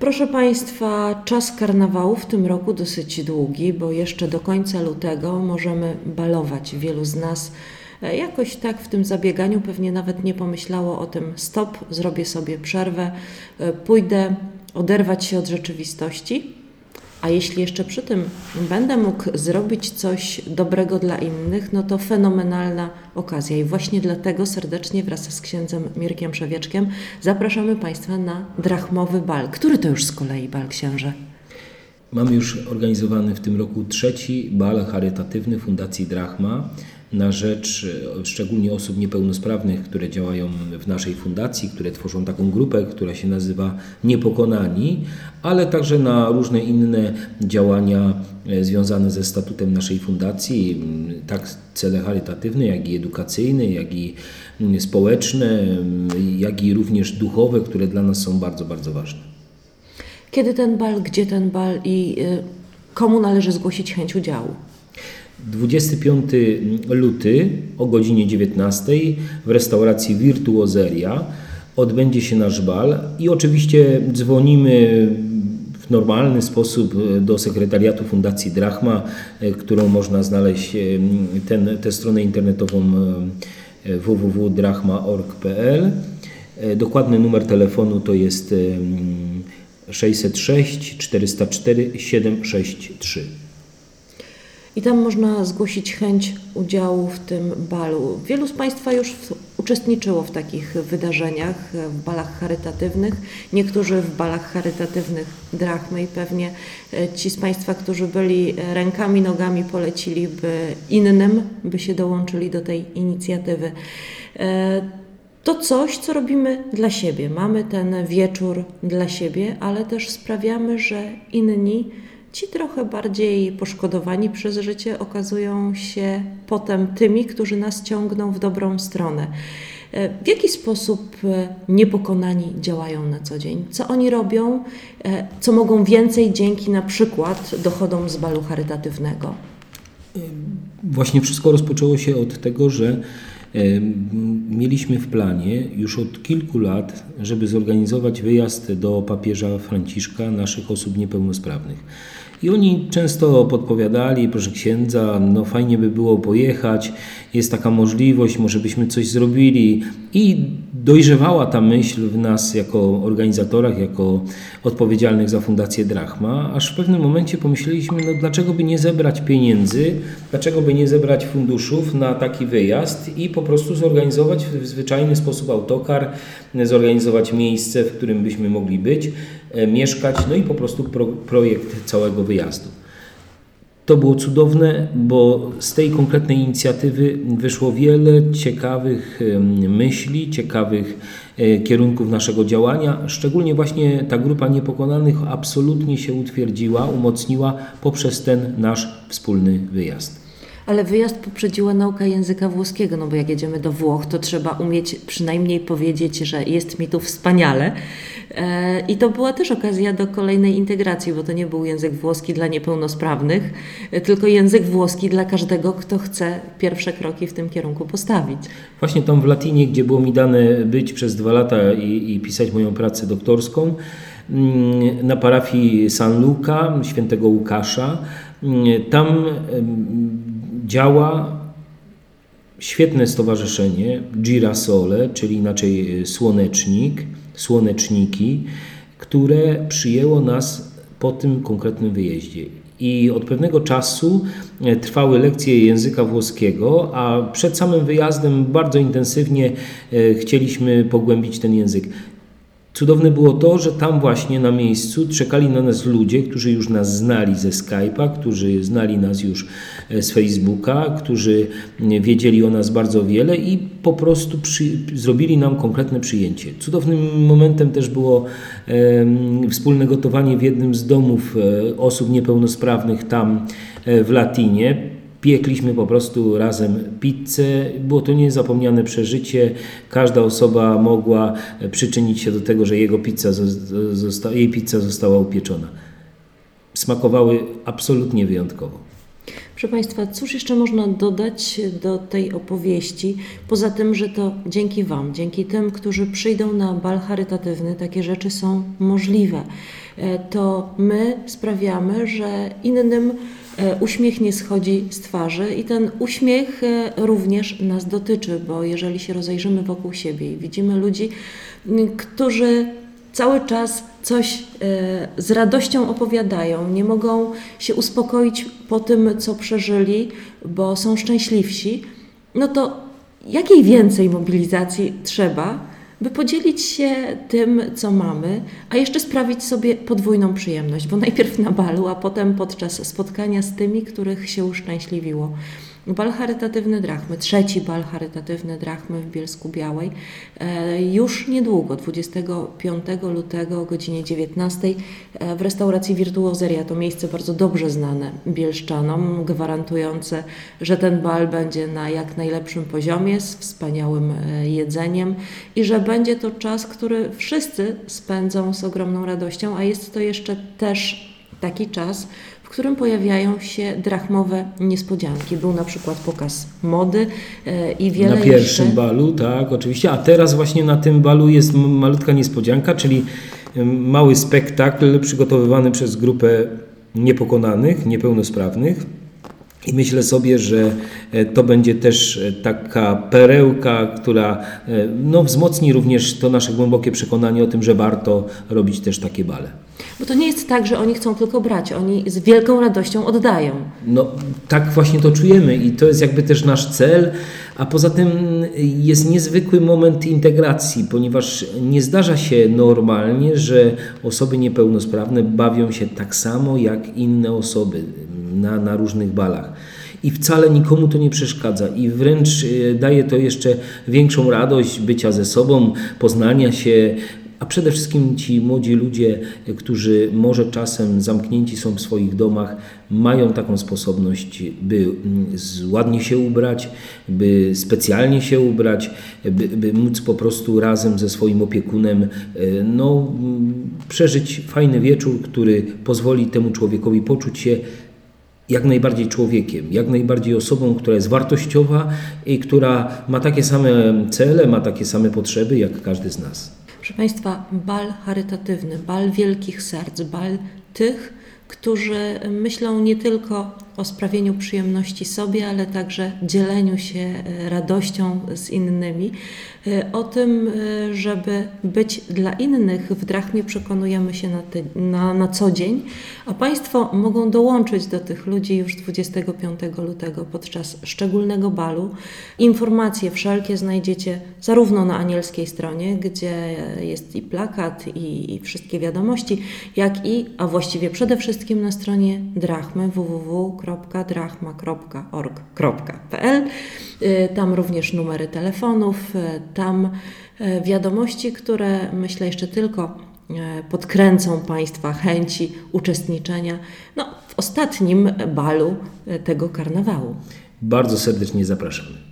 Proszę Państwa, czas karnawału w tym roku dosyć długi, bo jeszcze do końca lutego możemy balować. Wielu z nas e, jakoś tak w tym zabieganiu pewnie nawet nie pomyślało o tym stop, zrobię sobie przerwę, e, pójdę oderwać się od rzeczywistości a jeśli jeszcze przy tym będę mógł zrobić coś dobrego dla innych, no to fenomenalna okazja. I właśnie dlatego serdecznie wraz z księdzem Mirkiem Przewieczkiem zapraszamy Państwa na drachmowy bal. Który to już z kolei bal, księże? Mamy już organizowany w tym roku trzeci bal charytatywny Fundacji Drachma na rzecz e, szczególnie osób niepełnosprawnych, które działają w naszej fundacji, które tworzą taką grupę, która się nazywa Niepokonani, ale także na różne inne działania e, związane ze statutem naszej fundacji, tak cele charytatywne, jak i edukacyjne, jak i społeczne, jak i również duchowe, które dla nas są bardzo, bardzo ważne. Kiedy ten bal, gdzie ten bal i e, komu należy zgłosić chęć udziału? 25 luty o godzinie 19 w restauracji Virtuoseria odbędzie się nasz bal i oczywiście dzwonimy w normalny sposób do sekretariatu Fundacji Drachma, którą można znaleźć ten, tę stronę internetową www.drachma.org.pl. Dokładny numer telefonu to jest 606 404 763. I tam można zgłosić chęć udziału w tym balu. Wielu z Państwa już uczestniczyło w takich wydarzeniach, w balach charytatywnych. Niektórzy w balach charytatywnych drachmy i pewnie e, ci z Państwa, którzy byli rękami, nogami poleciliby innym, by się dołączyli do tej inicjatywy. E, to coś, co robimy dla siebie. Mamy ten wieczór dla siebie, ale też sprawiamy, że inni Ci trochę bardziej poszkodowani przez życie okazują się potem tymi, którzy nas ciągną w dobrą stronę. E, w jaki sposób e, niepokonani działają na co dzień? Co oni robią? E, co mogą więcej dzięki na przykład dochodom z balu charytatywnego? Właśnie wszystko rozpoczęło się od tego, że mieliśmy w planie już od kilku lat, żeby zorganizować wyjazd do papieża Franciszka naszych osób niepełnosprawnych. I oni często podpowiadali, proszę księdza, no fajnie by było pojechać, jest taka możliwość, może byśmy coś zrobili. I dojrzewała ta myśl w nas jako organizatorach, jako odpowiedzialnych za Fundację Drachma, aż w pewnym momencie pomyśleliśmy, no dlaczego by nie zebrać pieniędzy, dlaczego by nie zebrać funduszów na taki wyjazd i po prostu zorganizować w zwyczajny sposób autokar, zorganizować miejsce, w którym byśmy mogli być, e, mieszkać, no i po prostu pro, projekt całego wyjazdu. To było cudowne, bo z tej konkretnej inicjatywy wyszło wiele ciekawych myśli, ciekawych e, kierunków naszego działania. Szczególnie właśnie ta grupa niepokonanych absolutnie się utwierdziła, umocniła poprzez ten nasz wspólny wyjazd. Ale wyjazd poprzedziła nauka języka włoskiego, no bo jak jedziemy do Włoch, to trzeba umieć przynajmniej powiedzieć, że jest mi tu wspaniale. E, I to była też okazja do kolejnej integracji, bo to nie był język włoski dla niepełnosprawnych, e, tylko język włoski dla każdego, kto chce pierwsze kroki w tym kierunku postawić. Właśnie tam w Latinie, gdzie było mi dane być przez dwa lata i, i pisać moją pracę doktorską, mm, na parafii San Luca, świętego Łukasza, mm, tam działa świetne stowarzyszenie Girasole, czyli inaczej słonecznik, słoneczniki, które przyjęło nas po tym konkretnym wyjeździe. I od pewnego czasu e, trwały lekcje języka włoskiego, a przed samym wyjazdem bardzo intensywnie e, chcieliśmy pogłębić ten język. Cudowne było to, że tam właśnie na miejscu czekali na nas ludzie, którzy już nas znali ze Skype'a, którzy znali nas już e, z Facebooka, którzy wiedzieli o nas bardzo wiele i po prostu przy, zrobili nam konkretne przyjęcie. Cudownym momentem też było e, wspólne gotowanie w jednym z domów e, osób niepełnosprawnych tam e, w Latinie piekliśmy po prostu razem pizzę. Było to niezapomniane przeżycie. Każda osoba mogła przyczynić się do tego, że jego pizza zosta jej pizza została upieczona. Smakowały absolutnie wyjątkowo. Proszę Państwa, cóż jeszcze można dodać do tej opowieści, poza tym, że to dzięki Wam, dzięki tym, którzy przyjdą na bal charytatywny, takie rzeczy są możliwe. E, to my sprawiamy, że innym uśmiech nie schodzi z twarzy i ten uśmiech e, również nas dotyczy, bo jeżeli się rozejrzymy wokół siebie i widzimy ludzi, którzy cały czas coś e, z radością opowiadają, nie mogą się uspokoić po tym, co przeżyli, bo są szczęśliwsi, no to jakiej więcej mobilizacji trzeba, by podzielić się tym, co mamy, a jeszcze sprawić sobie podwójną przyjemność, bo najpierw na balu, a potem podczas spotkania z tymi, których się uszczęśliwiło. Bal charytatywny Drachmy, trzeci bal charytatywny Drachmy w Bielsku Białej. E, już niedługo, 25 lutego o godzinie 19 e, w restauracji Wirtuozeria. To miejsce bardzo dobrze znane bielszczanom, gwarantujące, że ten bal będzie na jak najlepszym poziomie, z wspaniałym e, jedzeniem i że będzie to czas, który wszyscy spędzą z ogromną radością, a jest to jeszcze też taki czas, w którym pojawiają się drachmowe niespodzianki. Był na przykład pokaz mody e, i wiele Na pierwszym jeszcze... balu, tak, oczywiście. A teraz właśnie na tym balu jest malutka niespodzianka, czyli mały spektakl przygotowywany przez grupę niepokonanych, niepełnosprawnych. I myślę sobie, że e, to będzie też e, taka perełka, która no, wzmocni również to nasze głębokie przekonanie o tym, że warto robić też takie bale. Bo to nie jest tak, że oni chcą tylko brać, oni z wielką radością oddają. No tak właśnie to czujemy i to jest jakby też nasz cel, a poza tym jest niezwykły moment integracji, ponieważ nie zdarza się normalnie, że osoby niepełnosprawne bawią się tak samo jak inne osoby na, na różnych balach. I wcale nikomu to nie przeszkadza. I wręcz e, daje to jeszcze większą radość bycia ze sobą, poznania się, a przede wszystkim ci młodzi ludzie, którzy może czasem zamknięci są w swoich domach, mają taką sposobność, by mm, ładnie się ubrać, by specjalnie się ubrać, by, by móc po prostu razem ze swoim opiekunem e, no, mm, przeżyć fajny wieczór, który pozwoli temu człowiekowi poczuć się jak najbardziej człowiekiem, jak najbardziej osobą, która jest wartościowa i która ma takie same cele, ma takie same potrzeby jak każdy z nas. Proszę Państwa, bal charytatywny, bal wielkich serc, bal tych, którzy myślą nie tylko o sprawieniu przyjemności sobie, ale także dzieleniu się e, radością z innymi. E, o tym, e, żeby być dla innych w Drachmie przekonujemy się na, ty, na, na co dzień, a Państwo mogą dołączyć do tych ludzi już 25 lutego podczas szczególnego balu. Informacje wszelkie znajdziecie zarówno na anielskiej stronie, gdzie jest i plakat, i, i wszystkie wiadomości, jak i, a właściwie przede wszystkim na stronie Drachmy www.drachma.org.pl. Y, tam również numery telefonów, y, tam y, wiadomości, które myślę jeszcze tylko podkręcą Państwa chęci uczestniczenia no, w ostatnim balu tego karnawału. Bardzo serdecznie zapraszamy.